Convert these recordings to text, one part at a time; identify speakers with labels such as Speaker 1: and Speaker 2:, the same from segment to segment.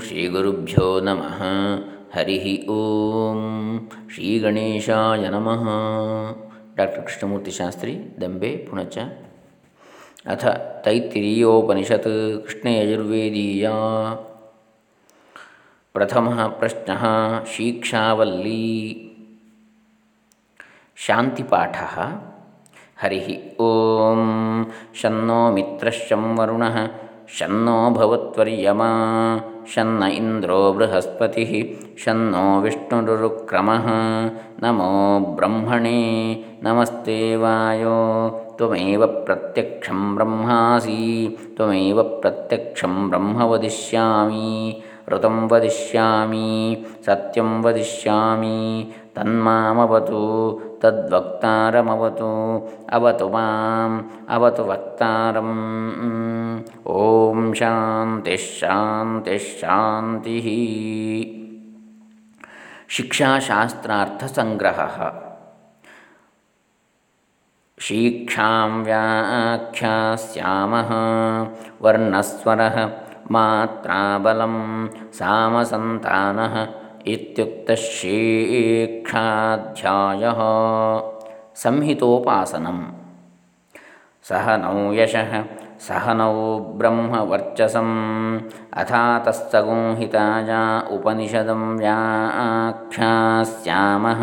Speaker 1: ಶ್ರೀಗುರುಭ್ಯೋ ನಮಃ ಹರಿ ಓಂ ಶ್ರೀ ಗಣೇಶಾಯ ನಮಃ ಡಾಕ್ಟರ್ ಕೃಷ್ಣಮೂರ್ತಿ ಶಾಸ್ತ್ರಿ ದಂಬೆ ಪುಣಚ ಅಥ ತೈತ್ತಿರೀಯೋಪನಿಷತ್ ಕೃಷ್ಣಯಜುರ್ವೇದೀಯ ಪ್ರಥಮ ಪ್ರಶ್ನ ಶಿಕ್ಷಾವಲ್ಲಿ ಶಾಂತಿಪಾಠ ಹರಿ ಓಂ ಶನ್ನೋ ಮಿತ್ರಶ್ಚಂ ವರುಣಃ शन्नो भवत्वर्यमा शन्न इन्द्रो बृहस्पतिः शन्नो विष्णुरुक्रमः नमो ब्रह्मणे नमस्ते वायो। त्वमेव प्रत्यक्षं ब्रह्मासि त्वमेव प्रत्यक्षं ब्रह्म वदिष्यामि ऋतं वदिष्यामि सत्यं वदिष्यामि तन्मामवतु तद्वक्तारमवतु। अवतु माम् अवतु वक्तारम्। ॐ शान्तिश्शान्तिश्शान्तिः शिक्षाशास्त्रार्थसङ्ग्रहः। शीक्षां व्याख्यास्यामः। वर्णस्वरः मात्राबलं सामसन्तानः। इत्युक्तशीक्षाध्यायः। संहितोपासनं सह नौ यशः सह नौ ब्रह्मवर्चसम्। अथातस्तगुंहिताया उपनिषदं व्याख्यास्यामः।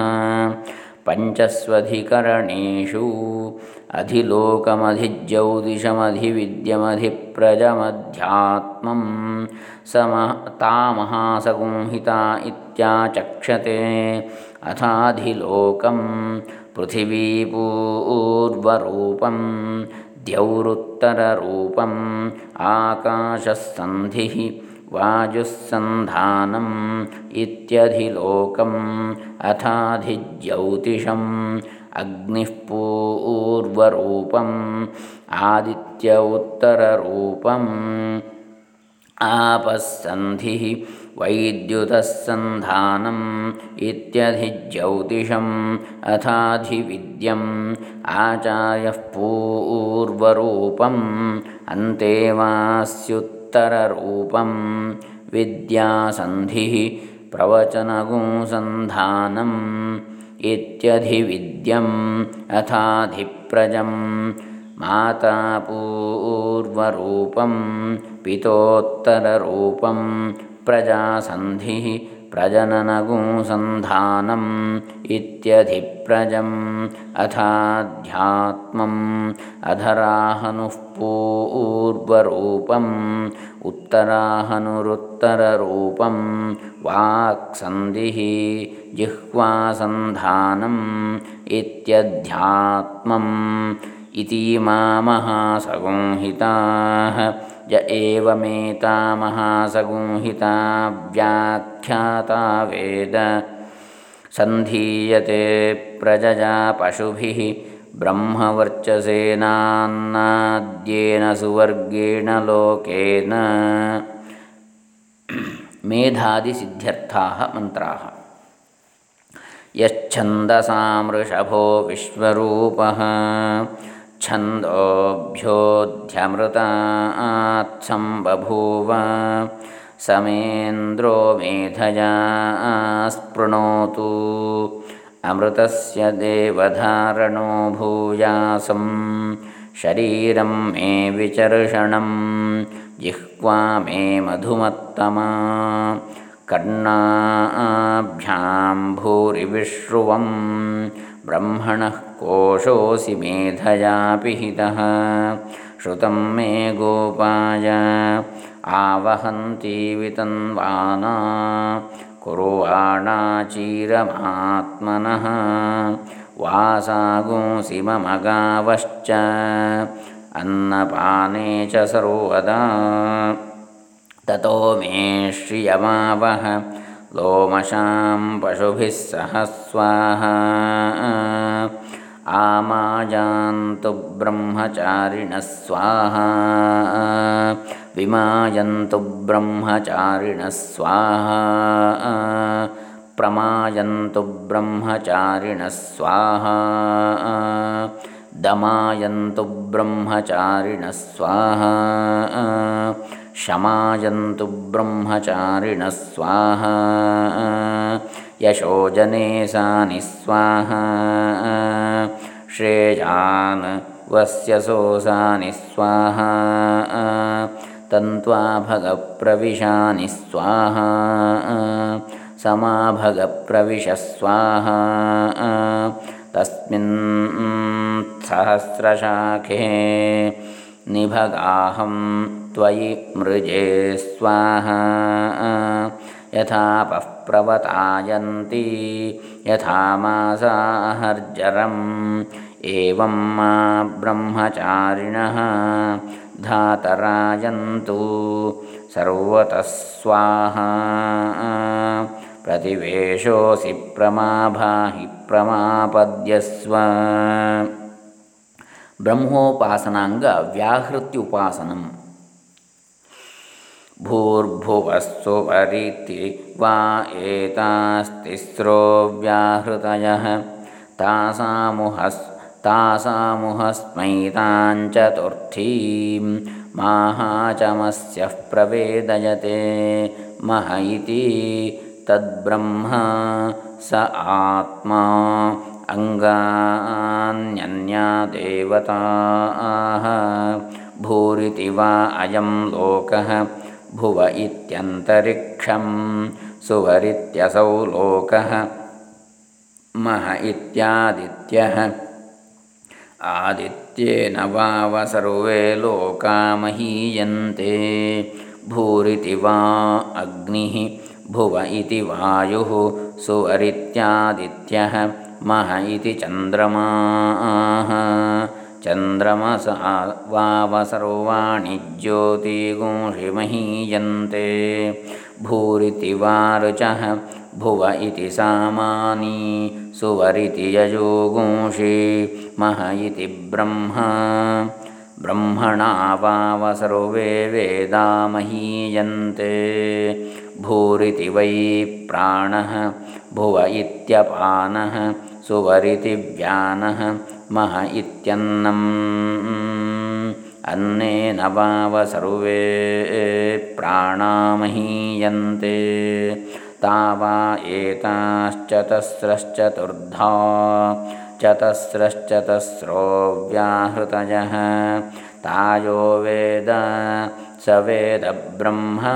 Speaker 1: अधिलोकमधिज्यौदिशमधिविद्यमधिप्रजमध्यात्मं सम तामहासगुंहिता इत्याचक्षते। अथाधिलोकं पृथिवीपूर्वरूपं द्यौरुत्तररूपम् आकाशस्सन्धिः वायुस्सन्धानम् इत्यधिलोकम् अथाधिज्यौतिषम् अग्निः पूर्वरूपम् आदित्य उत्तररूपम् आपस्सन्धिः वैद्युतस्सन्धानम् इत्यधिज्यौतिषम् अथाधिविद्यम् आचार्यः पूर्वरूपम् अन्तेवास्युत्तररूपं विद्यासन्धिः प्रवचनगुंसन्धानम् इत्यधिविद्यम् अथाधिप्रजं मातापूर्वरूपं पितोत्तररूपं प्रजासन्धिः प्रजननगुंसन्धानम् इत्यधिप्रजम् अथाध्यात्मम् अधराहनुः पूर्वरूपम् उत्तराहनुरुत्तररूपं वाक्सन्धिः जिह्वासन्धानम् इत्यध्यात्मम् इतीमामहासगुंहिताः य एवमेता महासगुंहिता वेद। सन्धीयते प्रजया पशुभिः ब्रह्मवर्चसेनान्नाद्येन सुवर्गेण लोकेन। मेधादिसिद्ध्यर्थाः मन्त्राः। यच्छन्दसामृषभो विश्वरूपः। छन्दोभ्योऽध्यमृतात्सम्बभूव समेन्द्रो मेधया स्पृणोतु अमृतस्य देवधारणो भूयासं शरीरं मे विचर्षणं जिह्वा मे मधुमत्तमा कर्णाभ्यां भूरिविश्रुवं ब्रह्मणः कोशोऽसि मेधया पिहितः श्रुतं मे गोपाय आवहन्ती वितन्वाना कुर्वाणाचीरमात्मनः वासागुंसि मम गावश्च अन्नपाने च सर्वदा। ततो मे श्रियमावह लोमशां पशुभिः सह स्वाहा आमायान्तु ब्रह्मचारिणः स्वाहा। विमायन्तु ब्रह्मचारिणः स्वाहा। प्रमायन्तु ब्रह्मचारिणः स्वाहा। दमायन्तु ब्रह्मचारिणः स्वाहा शमायन्तु ब्रह्मचारिणः स्वाहा। यशोजने सानि स्वाहा। श्रेयान् वस्य सोऽसानि स्वाहा। तन्त्वा भगप्रविशानि स्वाहा। समाभगप्रविश स्वाहा। तस्मिन् सहस्रशाखे निभगाहं त्वयि मृजे स्वाहा। यथापः प्रवतायन्ति यथा मासाहर्जरम् एवं मा ब्रह्मचारिणः धातरायन्तु सर्वतः स्वाहा। प्रतिवेशोऽसि प्रमाभाहि प्रमापद्यस्व ಬ್ರಹ್ಮೋಪಾಸನಾಂಗ ವ್ಯಾಹೃತ್ಯುಪಾಸನಂ ಭೂರ್ಭುವಸ್ಸುಪರಿತಿ ವಾ ಏತಾಸ್ತಿಸ್ರೋ ವ್ಯಾಹೃತಯಃ ತಾಸಾಮುಹಸ್ तासामुहस्मैताञ्चतुर्थीं माहाचमस्यः प्रवेदयते मह इति तद्ब्रह्म स आत्मा अङ्गान्यन्या देवताः भूरिति वा अयं लोकः भुव इत्यन्तरिक्षं सुवरित्यसौ लोकः मह इत्यादित्यः। आदित्येन वाव सर्वे लोका महीयन्ते भूरिति वा अग्निः भुव इति वायुः सुवरित्यादित्यः मह इति चन्द्रमाः। चन्द्रमसा वाव सर्वाणि ज्योतिगुंषिमहीयन्ते भूरिति वारुचः भुव इति सामानी सुवरिति यजोगुंषि मह इति ब्रह्मा। ब्रह्मणा वाव सर्वे वेदा महीयन्ते भूरिति वै प्राणः भुव इत्यपानः सुवरिति व्यानः मह इत्यन्नम्। अन्नेन वाव सर्वे प्राणामहीयन्ते। तावा एताश्चतस्रश्चतुर्धा चतस्रश्चतस्रो व्याहृतयः। तायो वेद स वेदब्रह्मा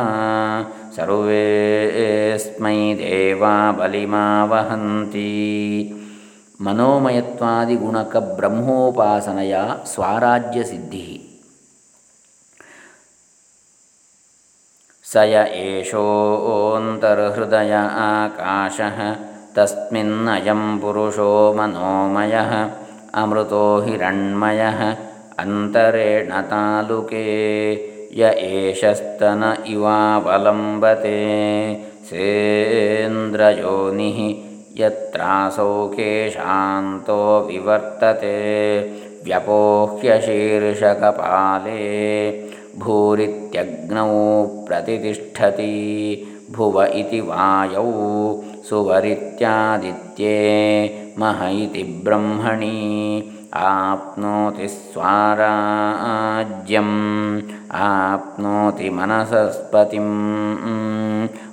Speaker 1: सर्वेऽस्मै देवा बलिमा वहन्ति मनोमयत्वादिगुणकब्रह्मोपासनया स्वाराज्यसिद्धिः। स य एषोऽन्तर्हृदय आकाशः तस्मिन्नयं पुरुषो मनोमयः अमृतो हिरण्मयः अन्तरेण तालुके। य एषस्तन इवावलम्बते सेन्द्रयोनिः यत्रासौ केशान्तो विवर्तते व्यपोह्यशीर्षकपाले भूरित्यग्नौ प्रतितिष्ठति। भुव इति वायौ सुवरित्यादित्ये मह इति ब्रह्मणि। आप्नोति स्वाराज्यम् आप्नोति मनसस्पतिं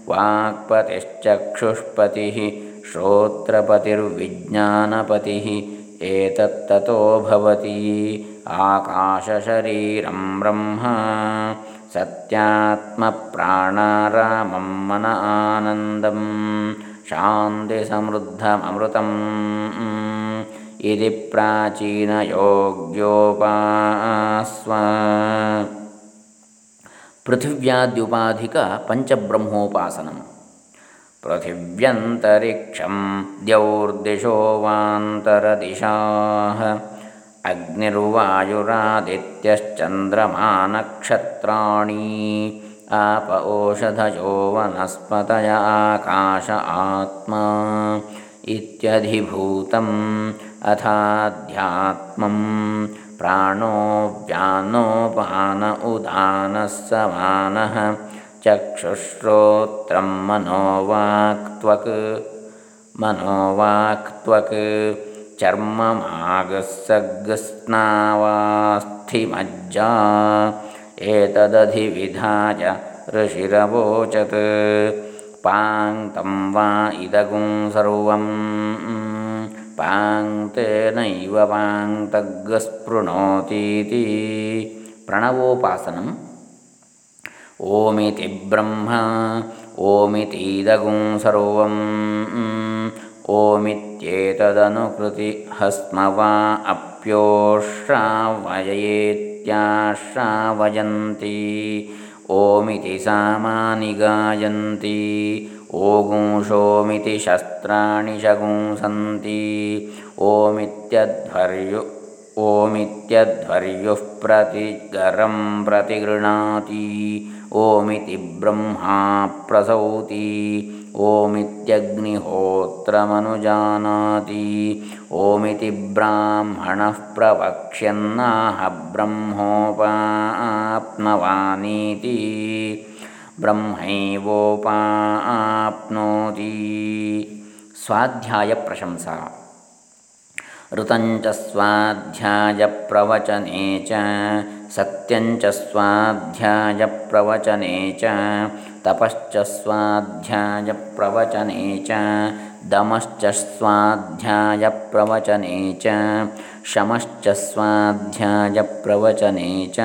Speaker 1: वाक्पतिश्चक्षुष्पतिः श्रोत्रपतिर्विज्ञानपतिः एतत्ततो भवति। आकाशशरीरं ब्रह्म सत्यात्मप्राणारामं मन आनन्दं शान्तिसमृद्धममृतम् इति प्राचीनयोग्योपास्व। पृथिव्याद्युपाधिक पञ्चब्रह्मोपासनम् पृथिव्यन्तरिक्षं द्यौर्दिशो वान्तरदिशाः अग्निर्वायुरादित्यश्चन्द्रमानक्षत्राणि। आप ओषधयो वनस्पतय आकाश आत्मा। इत्यधिभूतम् अथाध्यात्मं प्राणो व्यानोपान उदानः समानः चक्षुश्रोत्रं मनोवाक्त्वक्। मनोवाक्त्वक् चर्ममागस्सग्स्नावास्थिमज्जा एतदधिविधाय ऋषिरवोचत्। पाङ्क्तं वा इदगुं सर्वं पाङ्क्तेनैव पाङ्क्तग्स्पृणोतीति प्रणवोपासनम् ओमिति ब्रह्म ओमितीदगुं सर्वम् ओमित्येतदनुकृति हस्म वा अप्योश्रावयेत्याश्रावयन्ति ओमिति सामानि गायन्ति ओगुंशोमिति शस्त्राणि शगुंसन्ति ओमित्यध्वर्यु ओमित्यध्वर्युः प्रतिगरं प्रतिगृह्णाति ओमिति ब्रह्मा प्रसौति। ओमित्यग्निहोत्रमनुजानाति। ओमिति ब्राह्मणः प्रवक्ष्यन्नाह ब्रह्मोपाप्नवानीति। ब्रह्मैवोपाप्नोति। स्वाध्यायप्रशंसा ऋतञ्च स्वाध्यायप्रवचने च सत्यञ्च स्वाध्यायप्रवचने च तपश्च स्वाध्यायप्रवचने च दमश्च स्वाध्यायप्रवचने च शमश्च स्वाध्यायप्रवचने च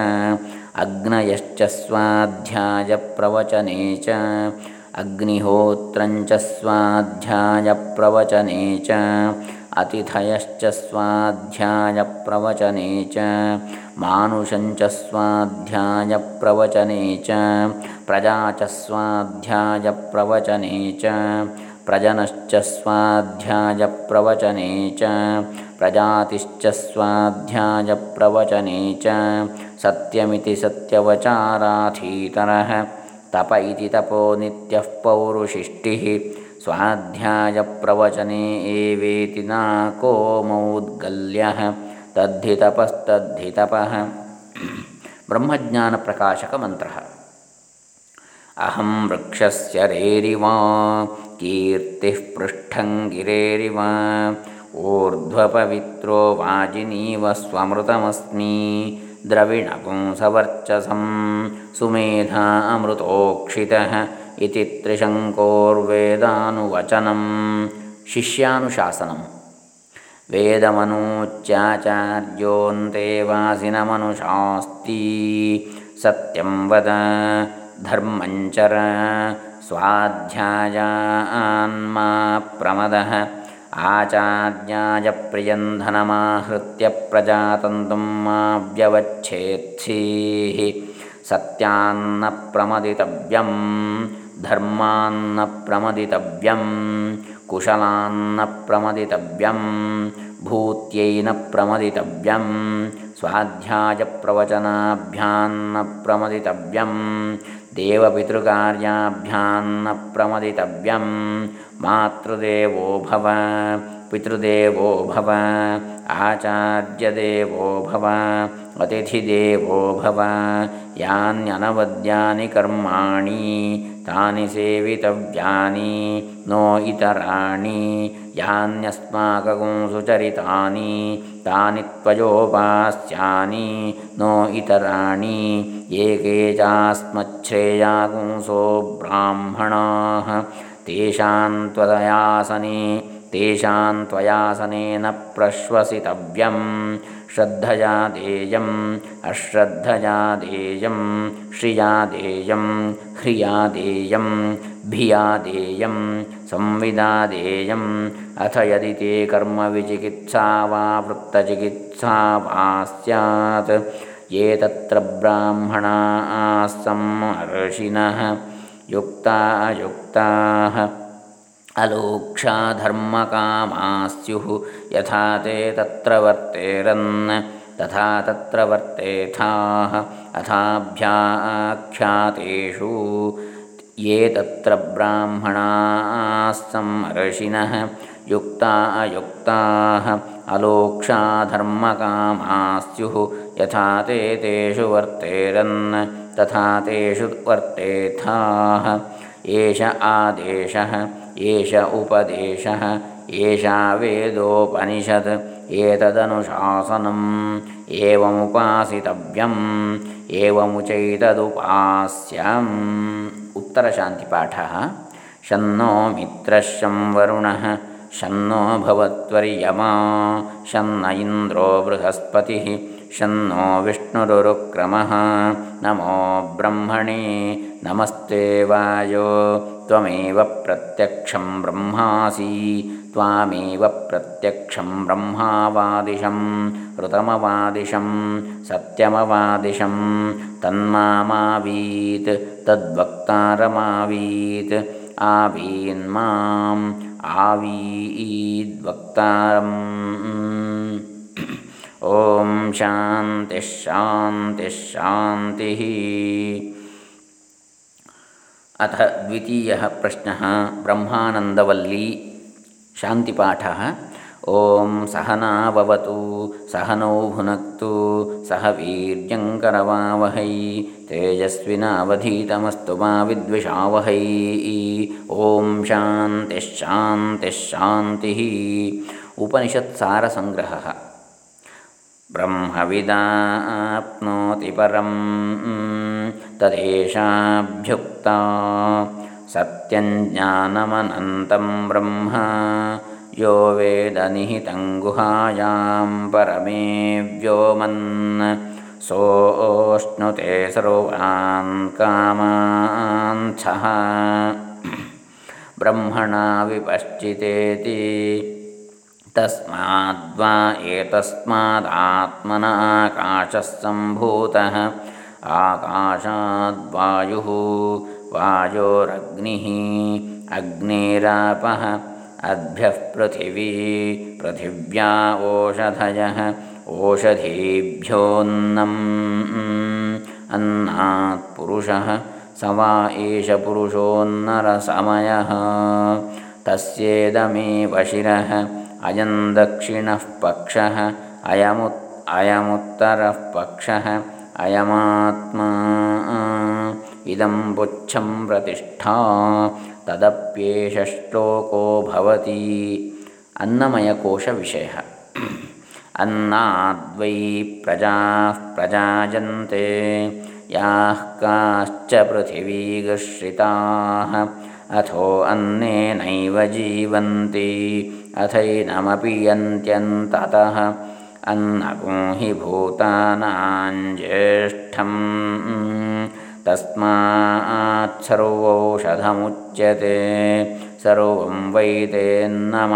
Speaker 1: अग्नयश्च स्वाध्यायप्रवचने च अग्निहोत्रञ्च स्वाध्यायप्रवचने च अतिथयश्च स्वाध्यायप्रवचने च मानुषञ्च स्वाध्यायप्रवचने च, प्रजा च स्वाध्यायप्रवचने च, प्रजनश्च स्वाध्यायप्रवचने च, प्रजातिश्च स्वाध्यायप्रवचने च, सत्यमिति सत्यवचाराधीतरः, तप इति तपो नित्यः पौरुषिष्टिः। स्वाध्यायप्रवचने एवेति नाको मौद्गल्यः तद्धि तपस्तद्धि तपः ब्रह्मज्ञानप्रकाशकमन्त्रः। अहं वृक्षस्य रेरिवा, कीर्तिः पृष्ठं गिरेरिव, ऊर्ध्वपवित्रो वाजिनीव स्वमृतमस्मि, द्रविणपुंसवर्चसं सुमेधा अमृतोक्षितः। इति त्रिशङ्कोर्वेदानुवचनं शिष्यानुशासनं वेदमनूच्याचार्योऽन्ते वासिनमनुशास्ति सत्यं वद धर्मञ्चर स्वाध्यायान्मा प्रमदः आचार्याय प्रियन्धनमाहृत्य प्रजातन्तुं मा व्यवच्छेत्सीः सत्यान्न प्रमदितव्यम् धर्मान्न प्रमदितव्यं कुशलान्न प्रमदितव्यं भूत्यैन प्रमदितव्यं स्वाध्यायप्रवचनाभ्यान्न प्रमदितव्यं देवपितृकार्याभ्यान्न प्रमदितव्यं मातृदेवो भव पितृदेवो भव आचार्यदेवो भव अतिथिदेवो भव यान्यनवद्यानि कर्माणि तानि सेवितव्यानि नो इतराणि यान्यस्माकं सुचरितानि तानि त्वयोपास्यानि नो इतराणि एके चास्मच्छ्रेयागुंसो ब्राह्मणाः। तेषां त्वदयासने तेषां त्वयासनेन प्रश्वसितव्यं श्रद्धया देयम् अश्रद्धया देयं श्रिया देयं ह्रिया देयं भिया देयं संविदा देयम् अथ यदि ते कर्मविचिकित्सा वा वृत्तचिकित्सा वा स्यात्, ये तत्र ब्राह्मणाः सम्मर्षिणः युक्ता। अयुक्ताः अलोक्षाधर्मकामा स्युः यथा ते तत्र वर्तेरन्, तथा तत्र वर्तेथाः। अथाभ्याख्यातेषु ये तत्र ब्राह्मणाः सम्मर्षिणः युक्ता अयुक्ताः। अलोक्षाधर्मकामा स्युः यथा ते तेषु वर्तेरन्, तथा तेषु वर्तेथाः। एष आदेशः। एष उपदेशः एषा वेदोपनिषत् एतदनुशासनम् एवमुपासितव्यम् एवमुचैतदुपास्यम्। उत्तरशान्तिपाठः। शन्नो मित्रशं वरुणः शन्नो भवत्वर्यमा शन्न इन्द्रो बृहस्पतिः शन्नो विष्णुरुरुक्रमः। नमो ब्रह्मणे नमस्ते वायो त्वमेव प्रत्यक्षं ब्रह्मासि त्वामेव प्रत्यक्षं ब्रह्मावादिशं ऋतमवादिशं सत्यमवादिशं तन्मामावीत् तद्वक्तारमावीत् आवीन्माम् आवीद्वक्तारम् ॐ शान्तिश्शान्तिश्शान्तिः अथ द्वितीयः प्रश्नः ब्रह्मानन्दवल्ली शान्तिपाठः। ॐ सहनावतु सहनौ भुनक्तु सह वीर्यङ्करवावहै तेजस्विनावधीतमस्तु मा विद्विषावहै। ॐ शान्तिश्शान्तिश्शान्तिः उपनिषत्सारसङ्ग्रहः। ब्रह्मविदाप्नोति परं तदेशाभ्युक्ता सत्यञ्ज्ञानमनन्तं ब्रह्म यो वेदनिहितं गुहायां परमे व्योमन् सोऽश्नुते सर्वान् कामान्थः ब्रह्मणा विपश्चितेति तस्माद्वा एतस्मादात्मन आकाशः सम्भूतः आकाशाद्वायुः वायोरग्निः अग्निरापः अद्भ्यः पृथिवी पृथिव्या ओषधयः ओषधीभ्योऽन्नम् अन्नात् पुरुषः स वा एष पुरुषोन्नरसमयः। तस्येदमेव शिरः अयं दक्षिणः पक्षः अयमुत् अयमुत्तरः पक्षः अयमात्मा। इदं पुच्छं प्रतिष्ठा तदप्येष श्लोको भवति। अन्नमयकोशविषयः। अन्नाद्वै प्रजाः प्रजायन्ते याः काश्च पृथिवीगश्रिताः। अथो अन्नेनैव जीवन्ति, अथैनमपि यन्त्यन्ततः। अन्नगो हि भूतानां ज्येष्ठं तस्मात् सर्वौषधमुच्यते सर्वं वैतेन्नमाप्नुवन्ति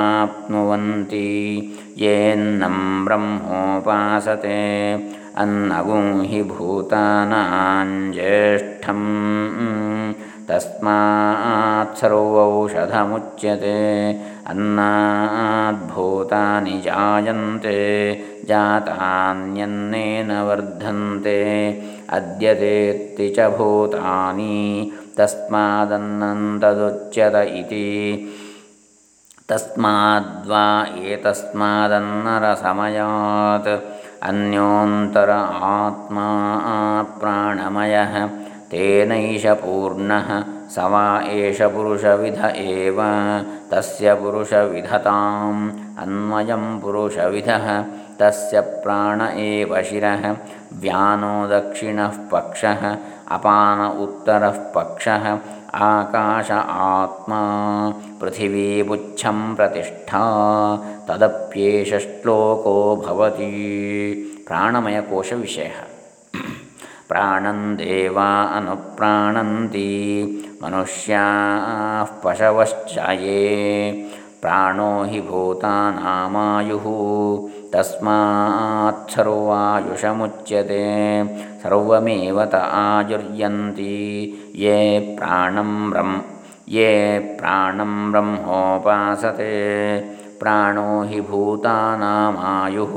Speaker 1: येन्नं ब्रह्मोपासते। अन्नगुं हि भूतानां ज्येष्ठं तस्मात् सर्वौषधमुच्यते अन्नाद्भूतानि जायन्ते जातान्यन्नेन वर्धन्ते अद्यतेत्ति च भूतानि तस्मादन्नन्तदुच्यत इति। तस्माद्वा एतस्मादन्नरसमयात् अन्योन्तर आत्मा प्राणमयः तेनैष पूर्णः स वा एष पुरुषविध एव तस्य पुरुषविधताम् अन्वयं पुरुषविधः तस्य प्राण एव शिरः, व्यानो दक्षिणः पक्षः, अपान उत्तरः पक्षः, आकाश आत्मा पृथिवीपुच्छं प्रतिष्ठा, तदप्येष श्लोको भवति। प्राणमयकोशविषयः। प्राणं देवा अनुप्राणन्ति, मनुष्याः पशवश्च ये प्राणो हि भूतानामायुः। तस्मात् सर्वायुषमुच्यते सर्वमेव त आयुर्यन्ति ये प्राणं ब्रह्म ये प्राणं ब्रह्मोपासते प्राणो हि भूतानामायुः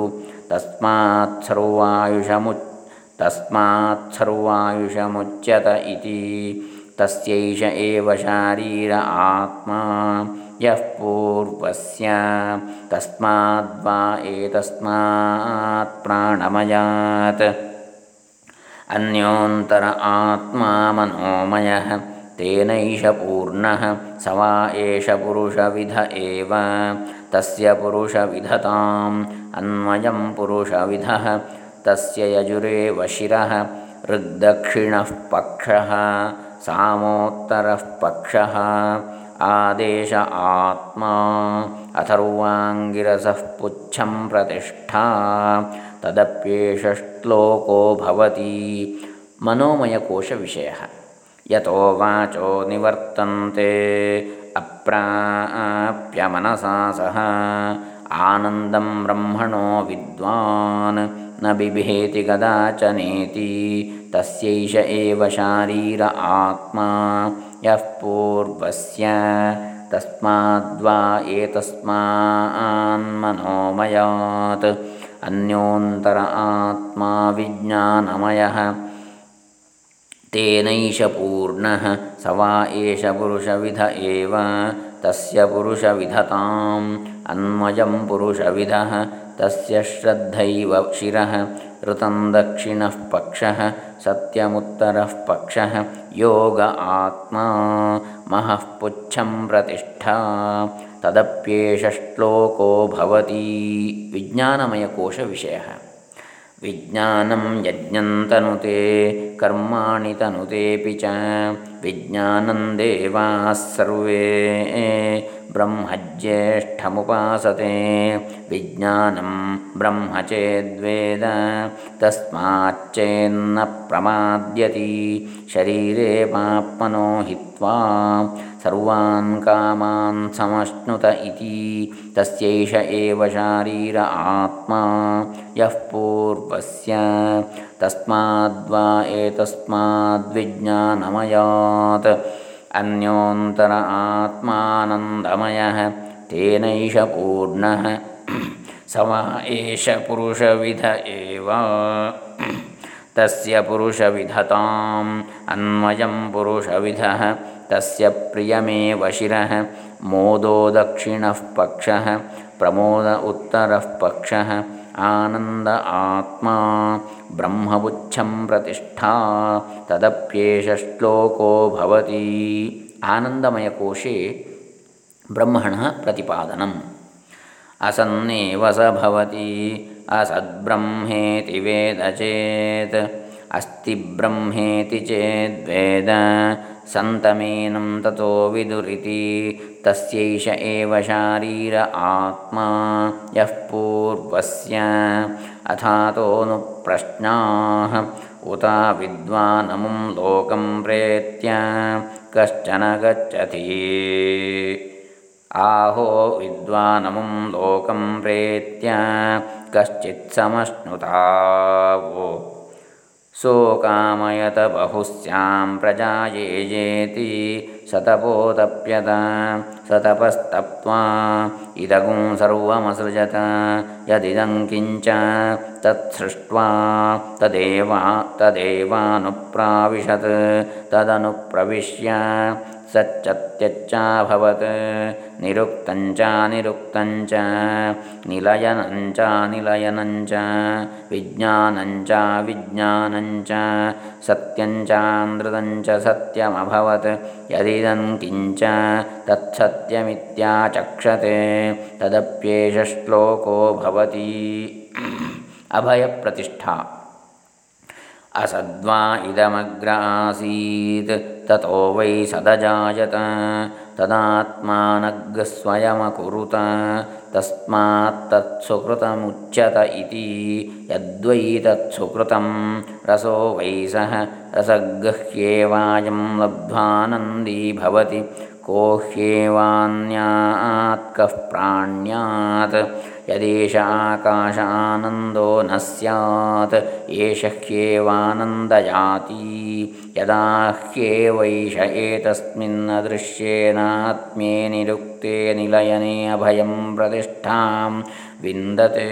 Speaker 1: तस्मात् सर्वायुषमु तस्मात् सर्वायुषमुच्यत इति तस्यैष एव शारीर आत्मा यः पूर्वस्य तस्माद्वा एतस्मात् प्राणमयात्। अन्योन्तर आत्मा मनोमयः तेनैष पूर्णः स वा एष पुरुषविध एव। तस्य पुरुषविधताम् अन्वयं पुरुषविधः तस्य यजुरेव शिरः ऋग्दक्षिणः पक्षः सामोत्तरः पक्षः आदेश आत्मा। अथर्वाङ्गिरसः पुच्छं प्रतिष्ठा। तदप्येष श्लोको भवति। मनोमयकोशविषयः। यतो वाचो निवर्तन्ते। अप्राप्यमनसा सह। आनन्दं ब्रह्मणो विद्वान्। न बिभेति कदाचनेति। तस्यैष एव शारीर आत्मा यः पूर्वस्य तस्माद्वा एतस्मान्मनोमयात् अन्योन्तर आत्मा विज्ञानमयः। तेनैष पूर्णः स वा एष पुरुषविध एव। तस्य पुरुषविधताम् अन्वयं पुरुषविधः। तस्य श्रद्धैव शिरः ऋतं दक्षिणः पक्षः सत्यमुत्तरः पक्षः योग आत्मा महः पुच्छं प्रतिष्ठा। तदप्येष श्लोको भवति। विज्ञानमयकोशविषयः। विज्ञानं यज्ञं तनुते कर्माणि तनुतेऽपि च विज्ञानं देवाः सर्वे। ब्रह्मज्येष्ठमुपासते विज्ञानं ब्रह्म चेद्वेद तस्माच्चेन्न प्रमाद्यति। शरीरे पाप्मनो हित्वा सर्वान् कामान् समश्नुत इति। तस्यैष एव शारीर आत्मा यः पूर्वस्य। तस्माद्वा एतस्माद्विज्ञानमयात्। अन्योन्तर आत्मानन्दमयः। तेनैष पूर्णः। स वा एष पुरुषविध एव। तस्य पुरुषविधताम् अन्वयं पुरुषविधः। तस्य प्रियमेव शिरः। मोदो दक्षिणः पक्षः, प्रमोद उत्तरः पक्षः। आनन्द आत्मा ब्रह्मपुच्छं प्रतिष्ठा तदप्येष श्लोको भवति। आनन्दमयकोशे ब्रह्मणः प्रतिपादनम्। असन्नेव स भवति, असद्ब्रह्मेति वेद चेत्, अस्ति ब्रह्मेति चेद्वेद सन्तमेनं ततो विदुरिति तस्यैष एव शारीर आत्मा यः पूर्वस्य। अथातोऽनुप्रश्नाः उता विद्वानमुं लोकं प्रेत्य कश्चन गच्छति। आहो विद्वानमुं लोकं प्रेत्य कश्चित्समश्नुता वो सोकामयत बहुस्यां प्रजा ये येति सतपोतप्यत सतपस्तप्त्वा इदगुं सर्वमसृजत। यदिदं किञ्च तत्सृष्ट्वा तदेवा तदेवानुप्राविशत् तदनुप्रविश्य सच्चत्यच्चाभवत्। निरुक्तञ्चानिरुक्तञ्च निलयनञ्चानिलयनञ्च विज्ञानञ्च विज्ञानञ्च सत्यञ्चानृतञ्च सत्यमभवत्। यदिदं किञ्च तत्सत्यमित्याचक्षते तदप्येष श्लोको भवति। अभयप्रतिष्ठा असद्वा इदमग्र ततो वै सदजायत। तदात्मानग्स्वयमकुरुत तस्मात्तत्सुकृतमुच्यत इति। यद्वै तत्सुकृतं रसो वै सः रसगह्येवायं लब्ध्वानन्दी भवति। को ह्येवान्यात् कः प्राण्यात्। यदेष आकाश आनन्दो न स्यात् एष ह्येवानन्दयाति। यदा ह्येवैष एतस्मिन्नदृश्येनात्म्ये निरुक्ते निलयने अभयं प्रतिष्ठां विन्दते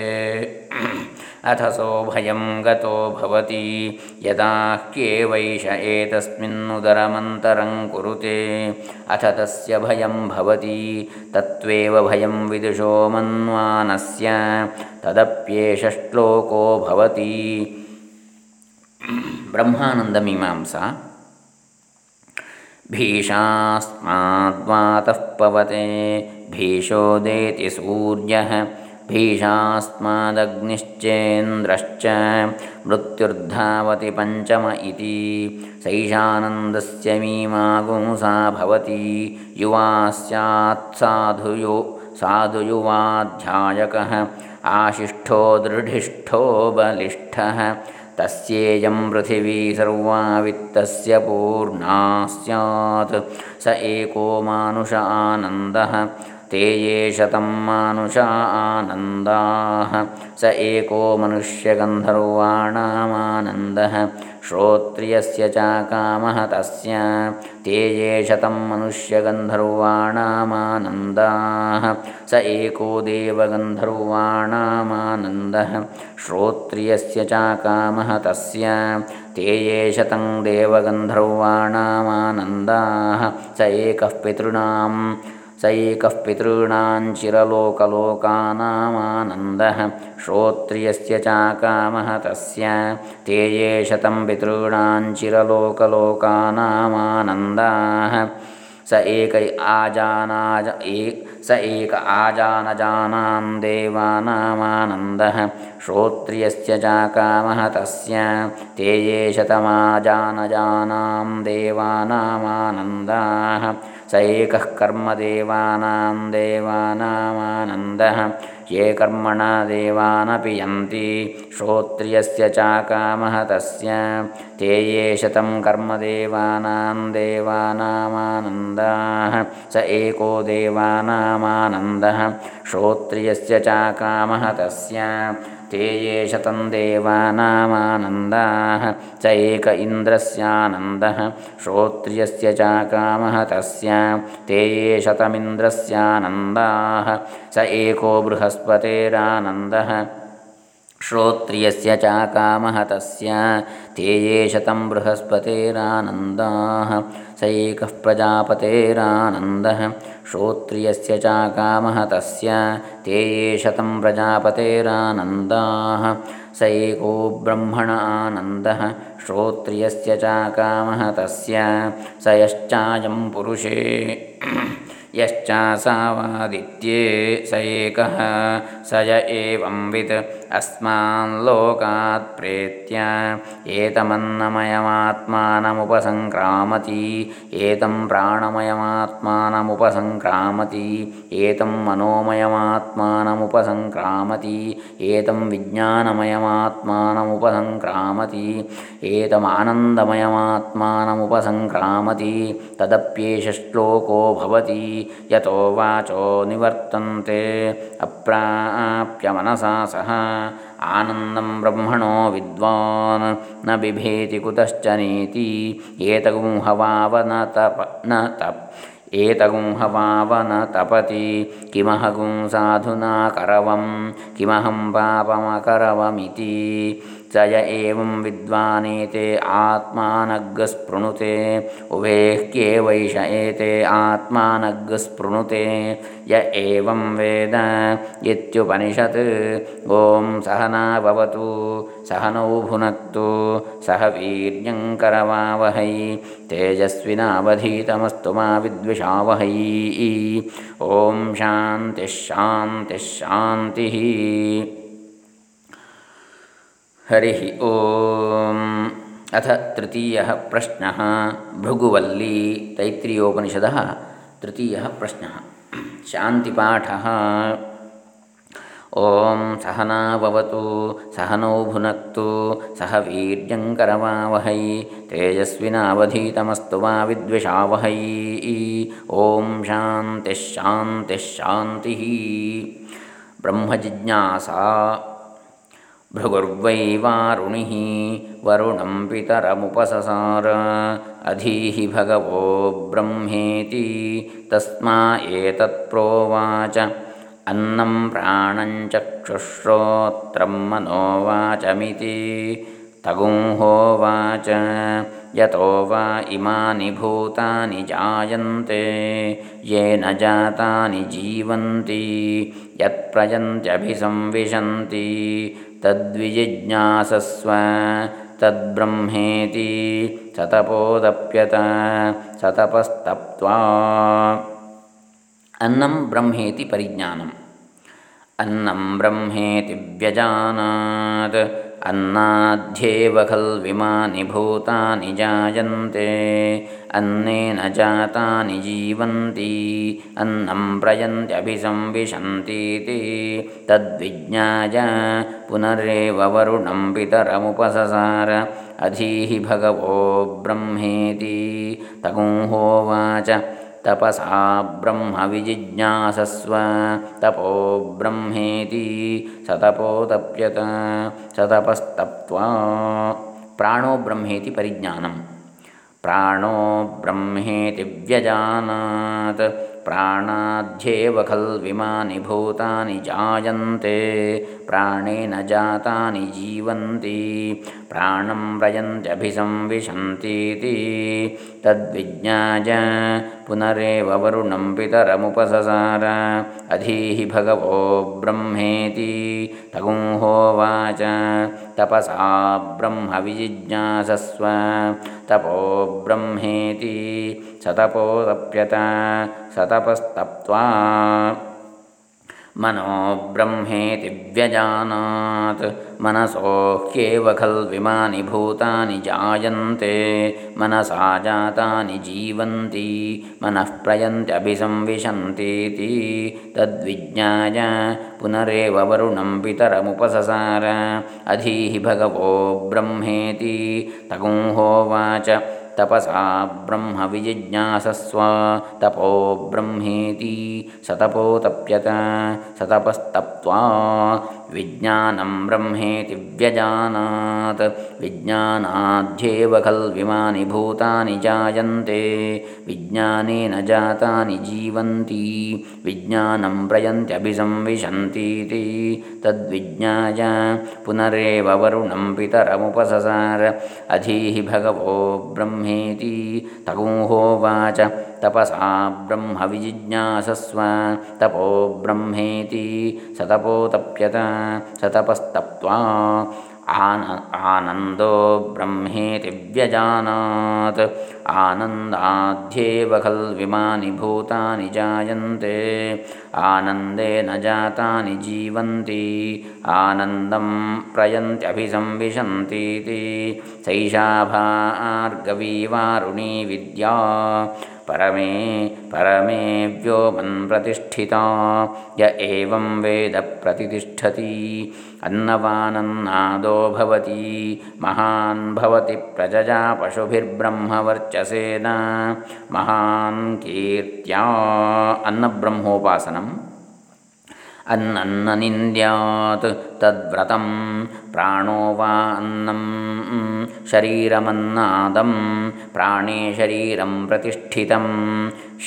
Speaker 1: अथ सोऽभयं गतो भवति। यदा ह्येवैष एतस्मिन्नुदरमन्तरं कुरुते, अथ तस्य भयं भवति। तत्त्वेव भयं विदुषो मन्वानस्य, तदप्येष श्लोको भवति। ब्रह्मानन्दमीमांसा। भीषास्माद्वातः पवते भीषोदेति सूर्यः। भीषास्मादग्निश्चेन्द्रश्च मृत्युर्धावति पञ्चम इति। सैषानन्दस्य मीमागुंसा भवति। युवा स्यात् साधुयो साधुयुवाध्यायकः। आशिष्ठो दृढिष्ठो बलिष्ठः। तस्येयं पृथिवी सर्वा वित्तस्य पूर्णा स्यात्। स एको मानुष आनन्दः ते ये शतं मानुषा आनन्दाः। स एको मनुष्यगन्धर्वाणामानन्दः। श्रोत्रियस्य च कामः तस्य। ते ये शतं मनुष्यगन्धर्वाणामानन्दाः। स एको देवगन्धर्वाणामानन्दः। श्रोत्रियस्य च कामः तस्य। ते ये शतं देवगन्धर्वाणामानन्दाः। स एकः पितॄणां स एकः पितॄणाञ्चिरलोकलोकानामानन्दः श्रोत्रियस्य चाकामः तस्य ते ये शतं पितॄणाञ्चिरलोकलोकानामानन्दाः स एक आजानाज ए स एक आजानजानां देवानामानन्दः श्रोत्रियस्य चाकामः तस्य ते ये शतमाजानजानां देवानामानन्दाः स एकः कर्मदेवानां देवानामानन्दः। ये कर्मणा देवानपि यन्ति श्रोत्रियस्य चाकामः तस्य। ते ये शतं कर्मदेवानां देवानामानन्दाः स एको देवानामानन्दः। श्रोत्रियस्य चाकामः तस्य ते ये शतं देवानामानन्दाः स एक इन्द्रस्यानन्दः श्रोत्रियस्य चाकामः तस्य ते ये शतमिन्द्रस्यानन्दाः स एको बृहस्पतेरानन्दः श्रोत्रियस्य चाकामः तस्य ते ये शतं बृहस्पतेरानन्दाः स एकः प्रजापतेरानन्दः। श्रोत्रियस्य चाकामः तस्य। ते ये शतं प्रजापतेरानन्दाः। स एको ब्रह्मण आनन्दः। श्रोत्रियस्य चाकामः तस्य। स यश्चायं पुरुषे। यश्चासावादित्ये। स एकः। स य एवंवित् अस्मान् लोकात् प्रेत्य एतमन्नमयमात्मानमुपसङ्क्रामति एतं प्राणमयमात्मानमुपसङ्क्रामति एतं मनोमयमात्मानमुपसङ्क्रामति एतं विज्ञानमयमात्मानमुपसङ्क्रामति एतमानन्दमयमात्मानमुपसङ्क्रामति तदप्येष श्लोको भवति यतो वाचो निवर्तन्ते अप्राप्य मनसा सह आनन्दं ब्रह्मणो विद्वान्। न बिभेति कुतश्च नीति। एतगुंहवावन तप न तप एतगुंहवावन तपति। किमहगुं साधुना करवं किमहं पापमकरवमिति स य एवं विद्वानेते आत्मानग्गस्पृणुते। उभेह्येवैष एते आत्मानग्गस्पृणुते। य एवं वेद इत्युपनिषत्। ॐ सहना भवतु सहनौ भुनक्तु सह वीर्यङ्करवावहै तेजस्विनावधीतमस्तु मा विद्विषावहै। ॐ शान्तिश्शान्तिश्शान्तिः हरि ओम। अथ तृतीय प्रश्न। भृगुवल्ली तैत्रीयोपनिषद तृतीय प्रश्न। शांतिपाठ ओं सहनावतु सहनौ भुनक्तु, सह वीर्यङ्करवावहै तेजस्विनावधीतमस्तु मा विद्विषावहै। ॐ शान्तिश्शान्तिश्शान्तिः ब्रह्मजिज्ञासा भृगुर्वै वारुणिः पितरमुपससार अधीहि भगवो ब्रह्मेति तस्मा एतत्प्रोवाच अन्नं प्राणञ्चक्षुश्रोत्रं मनोवाचमिति। तगुंहोवाच यतो वा इमानि भूतानि जायन्ते येन जातानि जीवन्ति यत्प्रयन्त्यभिसंविशन्ति तद्विजिज्ञासस्व। तद्ब्रह्मेति सतपोदप्यत सतपस्तप्त्वा। अन्नं ब्रह्मेति परिज्ञानम्। अन्नं ब्रह्मेति व्यजानात् अन्नाध्येव खल्विमानि भूतानि जायन्ते अन्नेन जातानि जीवन्ति अन्नं प्रयन्त्यभिसंविशन्तीति। तद्विज्ञाय पुनरेव वरुणं पितरमुपससार अधीहि भगवो ब्रह्मेति। तगुंहोवाच तपसा ब्रह्मविजिज्ञासस्व तपो ब्रह्मेति स तपोतप्यत स तपस्तप्त्वा प्राणो ब्रह्मेति परिज्ञानम्। प्राणो ब्रह्मेति व्यजानात्। प्राणाध्येव खल्विमानि भूतानि जायन्ते प्राणेन जातानि जीवन्ति प्राणं व्रयन्त्यभिसंविशन्तीति तद्विज्ञाय पुनरेव वरुणं पितरमुपससार अधीहि भगवो ब्रह्मेति तगुंहोवाच तपसा ब्रह्मविजिज्ञासस्व। तपो ब्रह्मेति स तपोतप्यत स तपस्तप्त्वा मनो ब्रह्मेति व्यजानात्। मनसो ह्येव खल्विमानि भूतानि जायन्ते। मनसा जातानि जीवन्ति। मनः प्रयन्त्यभिसंविशन्तीति तद्विज्ञाय पुनरेव वरुणं पितरमुपससार। अधीहि भगवो ब्रह्मेति। तगुंहोवाच तपसा ब्रह्मविजिज्ञासस्व तपो ब्रह्मेति स तपोतप्यत स तपस्तप्त्वा विज्ञानं ब्रह्मेति व्यजानात्। विज्ञानाध्येव खल्विमानि भूतानि जायन्ते। विज्ञानेन जातानि जीवन्ति। विज्ञानं प्रयन्त्यभिसंविशन्तीति। तद्विज्ञाय पुनरेव वरुणं पितरमुपससार। अधीहि भगवो ब्रह्मेति। तगुंहोवाच तपसा ब्रह्म ब्रह्मविजिज्ञासस्व तपो ब्रह्मेति स तपोतप्यत स तपस्तप्त्वा आन आनन्दो ब्रह्मेति व्यजानात्। आनन्दाध्येव खल्विमानि भूतानि जायन्ते आनन्देन जातानि जीवन्ति आनन्दं प्रयन्त्यभिसंविशन्तीति। सैषा भार्गवीवारुणी विद्या परमे परमे व्योमन् प्रतिष्ठिता य एवं वेद प्रतिष्ठति। अन्नवानन्नादो भवति महान् भवति प्रजया पशुभिर्ब्रह्मवर्चसेन महान् कीर्त्या अन्नब्रह्मोपासनम्। अन्नन्ननिन्द्यात् तद्व्रतं प्राणो वा अन्नं शरीरमन्नादं, प्राणे शरीरं प्रतिष्ठितं।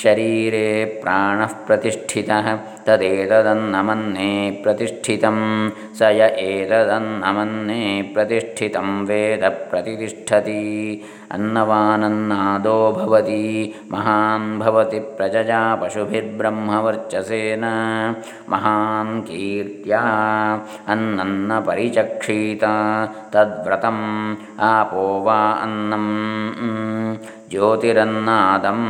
Speaker 1: शरीरे प्राणः प्रतिष्ठितः तदेतदन्नमन्ये प्रतिष्ठितं। स य एतदन्नमन्ये प्रतिष्ठितं वेद प्रतिष्ठति। अन्नवानन्नादो भवति, महान् भवति प्रजया पशुभिर्ब्रह्मवर्चसेन। महान् कीर्त्या अन्नन्नपरिचक्षीत तद्व्रतम् आपो वा अन्नं ज्योतिरन्नादम्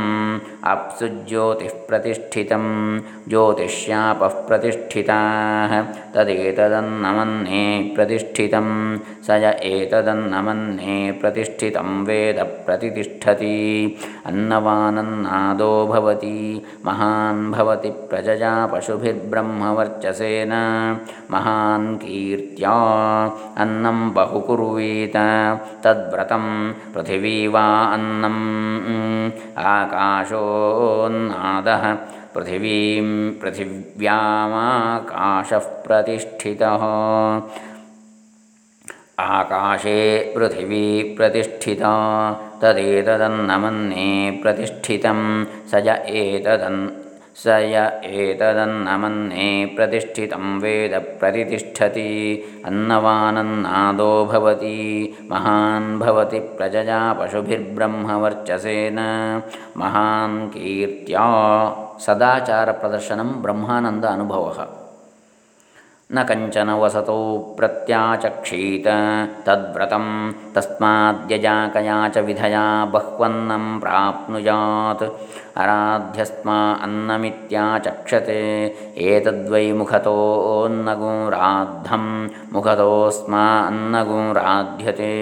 Speaker 1: अप्सु ज्योतिः प्रतिष्ठितं ज्योतिष्यापः प्रतिष्ठिताः। तदेतदन्नमन्ये प्रतिष्ठितं स य एतदन्नमन्ये प्रतिष्ठितं वेद प्रतिष्ठति। अन्नवानन्नादो भवति। महान् भवति प्रजया पशुभिर्ब्रह्मवर्चसेन। महान् कीर्त्या अन्नं बहुकुर्वीत। तद्व्रतं पृथिवी वा अन्नम् आकाशोन्नादः पृथिवीं पृथिव्यामाकाशः प्रतिष्ठितः आकाशे पृथिवी प्रतिष्ठिता तदेतदन्नमन्ये प्रतिष्ठितं स ज एतदन् स य एतदन्नमन्ये प्रतिष्ठितं वेद प्रतिष्ठति। अन्नवानन्नादो भवति। महान् भवति प्रजया पशुभिर्ब्रह्मवर्चसेन महान् कीर्त्या सदाचारप्रदर्शनं ब्रह्मानन्द अनुभवः। न कञ्चन वसतौ प्रत्याचक्षीत। तद्व्रतं तस्माद्यजाकया च विधया बह्वन्नं प्राप्नुयात्। अराध्यस्मा अन्नमित्याचक्षते एतद्वै मुखतोऽन्नगुराद्धं मुखतोऽस्मा अन्नगुराध्यते।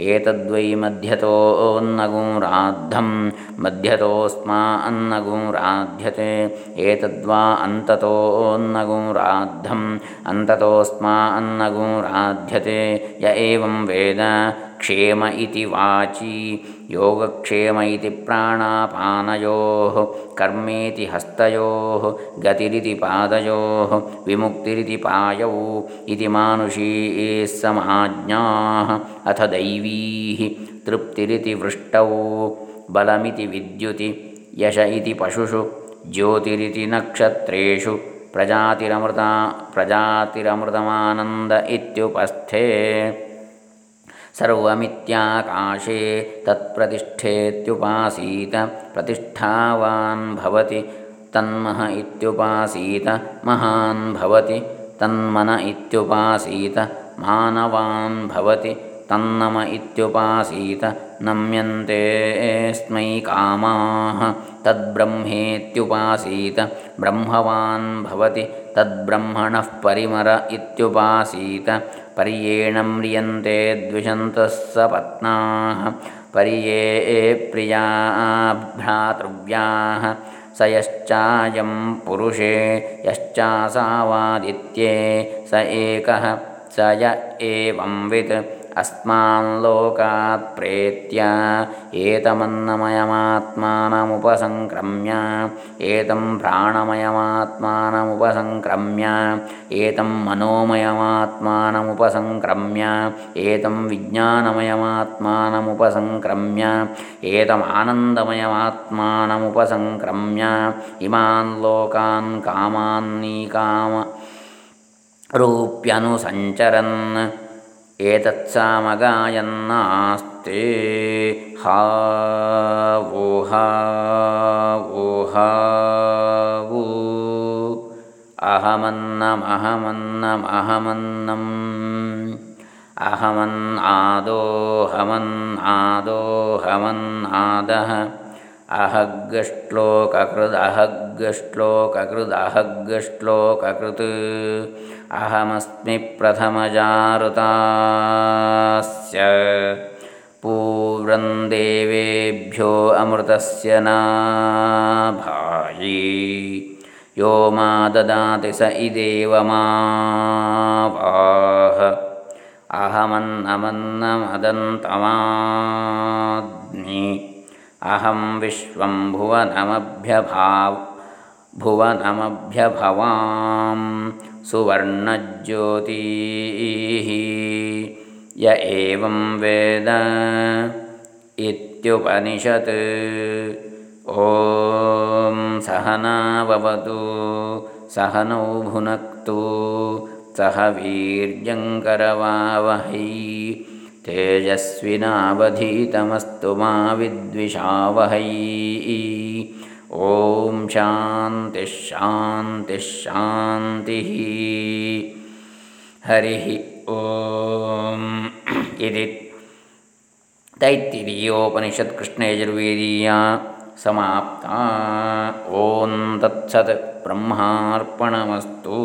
Speaker 1: एतद्वै मध्यतोऽन्नगुराद्धं मध्यतोऽस्मा अन्नगुराध्यते। एतद्वा अन्ततोऽन्नगुराद्धम् अन्ततोऽस्मा अन्नगुराध्यते। य एवं वेद क्षेम वाची। योगक्षेम इति प्राणापानयोः, कर्मेति हस्तयोः, गतिरिति पादयोः, विमुक्तिरिति पायौ इति मानुषी समाज्ञाः, अथ दैवीः तृप्तिरिति वृष्टौ, बलमिति विद्युति, यश इति पशुषु, ज्योतिरिति नक्षत्रेषु, प्रजातिरमृता, प्रजातिरमृतमानन्द इत्युपस्थे। सर्वमित्याकाशे तत्प्रतिष्ठेत्युपासीत प्रतिष्ठावान् भवति तन्मह इत्युपासीत महान् भवति तन्मन इत्युपासीत मानवान् भवति तन्नम इत्युपासीत नम्यन्ते स्मै कामाः। तद्ब्रह्मेत्युपासीत ब्रह्मवान् भवति। तद्ब्रह्मणः परिमर इत्युपासीत पर्येण म्रियन्ते द्विषन्तः सपत्नाः पर्ये प्रिया भ्रातृव्याः स यश्चायं पुरुषे यश्चासावादित्ये स एकः स य एवंवित् अस्मान् लोकात् प्रेत्य एतमन्नमयमात्मानमुपसङ्क्रम्य एतं प्राणमयमात्मानमुपसङ्क्रम्य एतं मनोमयमात्मानमुपसङ्क्रम्य एतं विज्ञानमयमात्मानमुपसङ्क्रम्य एतमानन्दमयमात्मानमुपसङ्क्रम्य इमान् लोकान् कामान्नीकाम रूप्यनुसञ्चरन् एतत्सामगायन्नास्ते। हा वो हा वो हा वो अहमन्नमहमन्नमहमन्नम् अहमन्नादोऽहमन्नादोऽहमन्नादः अहग्गश्लोककृदहग्गश्लोककृदहग्गश्लोककृत् अहमस्मि प्रथमजारुतास्य। पूर्वं देवेभ्यो अमृतस्य नाभायि यो मा ददाति स इदेव मावाह अहमन्नमन्नमदन्तमाद्नि अहं विश्वं भुवनमभ्यभाव भुवनमभ्यभवां सुवर्णज्योतिः। य एवं वेद इत्युपनिषत्। ॐ सहनावतु सहनौ भुनक्तु सह वीर्यङ्करवावहै तेजस्विनावधीतमस्तु मा विद्विषावहै। ॐ शान्तिश्शान्तिश्शान्तिः हरिः ॐ इति तैत्तिरीयोपनिषत् कृष्णयजुर्वेदीया समाप्ता। ॐ तत्सत् ब्रह्मार्पणमस्तु।